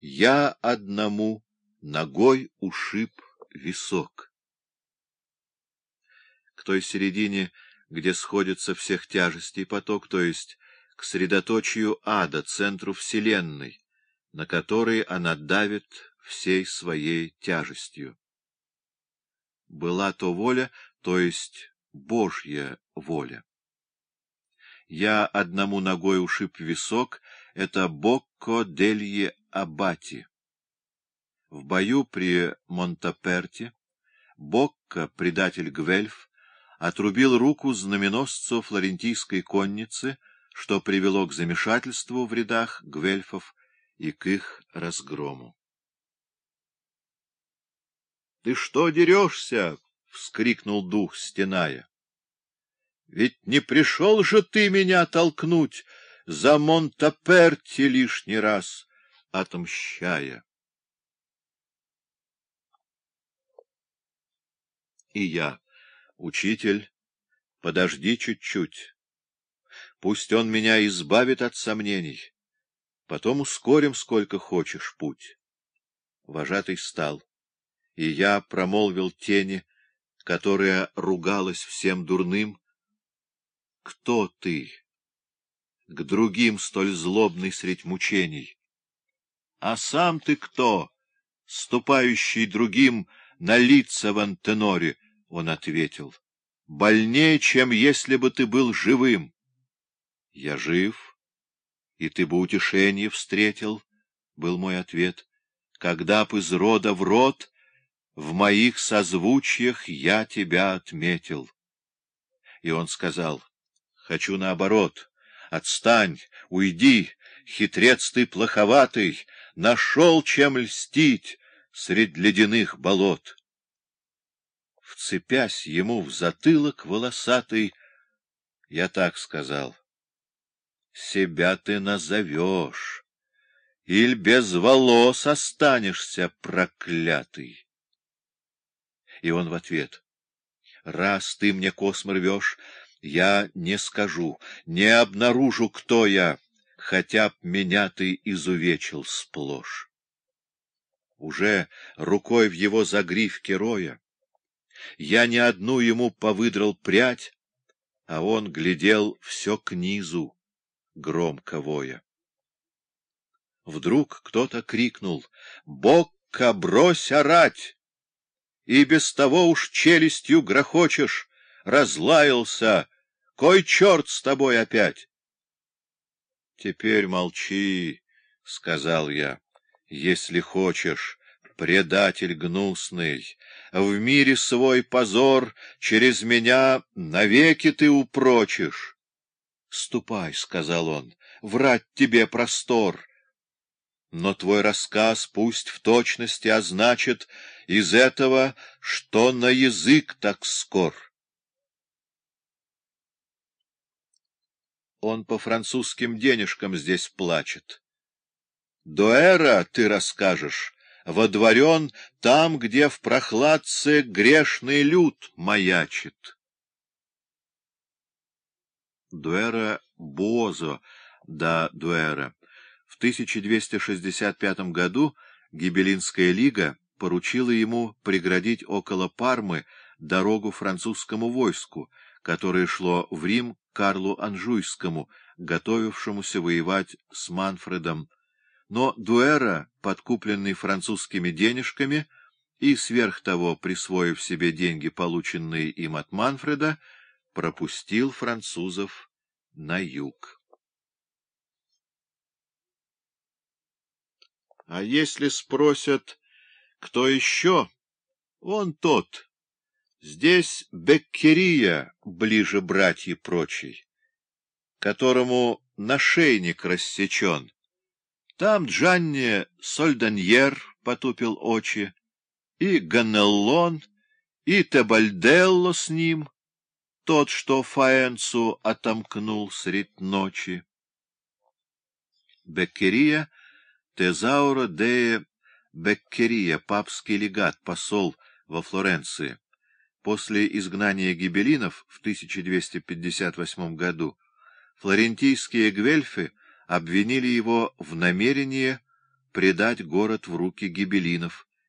Я одному ногой ушиб висок. К той середине, где сходится всех тяжестей поток, то есть к средоточию ада, центру Вселенной, на который она давит всей своей тяжестью. Была то воля, то есть Божья воля. Я одному ногой ушиб висок, это Бокко Делье Абати. В бою при Монтаперте Бокко, предатель Гвельф, отрубил руку знаменосцу флорентийской конницы, что привело к замешательству в рядах гвельфов и к их разгрому. — Ты что дерешься? — вскрикнул дух, стеная. — Ведь не пришел же ты меня толкнуть за Монтаперти лишний раз, отмщая. И я, учитель, подожди чуть-чуть. Пусть он меня избавит от сомнений. Потом ускорим сколько хочешь путь. Вожатый стал, и я промолвил тени, которая ругалась всем дурным. Кто ты? К другим столь злобный средь мучений. А сам ты кто, ступающий другим на лица в антеноре? — он ответил. — Больнее, чем если бы ты был живым. — Я жив, и ты бы утешение встретил, — был мой ответ. — Когда б из рода в род в моих созвучиях я тебя отметил. И он сказал, — Хочу наоборот. Отстань, уйди, хитрец ты плоховатый, нашел чем льстить средь ледяных болот вцепясь ему в затылок волосатый, я так сказал. Себя ты назовешь, или без волос останешься, проклятый. И он в ответ. Раз ты мне космы рвешь, я не скажу, не обнаружу, кто я, хотя б меня ты изувечил сплошь. Уже рукой в его загривке роя я не одну ему повыдрал прядь, а он глядел все к низу, громко воя. Вдруг кто-то крикнул «Бокка, брось орать!» И без того уж челюстью грохочешь, разлаялся, кой черт с тобой опять? — Теперь молчи, — сказал я, — если хочешь, предатель гнусный, в мире свой позор через меня навеки ты упрочишь. — Ступай, — сказал он, — врать тебе простор. Но твой рассказ пусть в точности означит из этого, что на язык так скор. Он по французским денежкам здесь плачет. Дуэра, ты расскажешь, водворен там, где в прохладце грешный люд маячит. Дуэра Бозо да Дуэра. В 1265 году Гибелинская лига поручила ему преградить около Пармы дорогу французскому войску, которое шло в Рим Карлу Анжуйскому, готовившемуся воевать с Манфредом но Дуэра, подкупленный французскими денежками и сверх того присвоив себе деньги, полученные им от Манфреда, пропустил французов на юг. А если спросят, кто еще, он тот. Здесь Беккерия ближе братья прочей, которому нашейник рассечен, там Джанни Сольданьер потупил очи, и Ганеллон, и Тебальделло с ним, тот, что Фаэнцу отомкнул средь ночи. Беккерия, Тезауро де Беккерия, папский легат, посол во Флоренции. После изгнания гибелинов в 1258 году флорентийские гвельфы обвинили его в намерении предать город в руки гибелинов,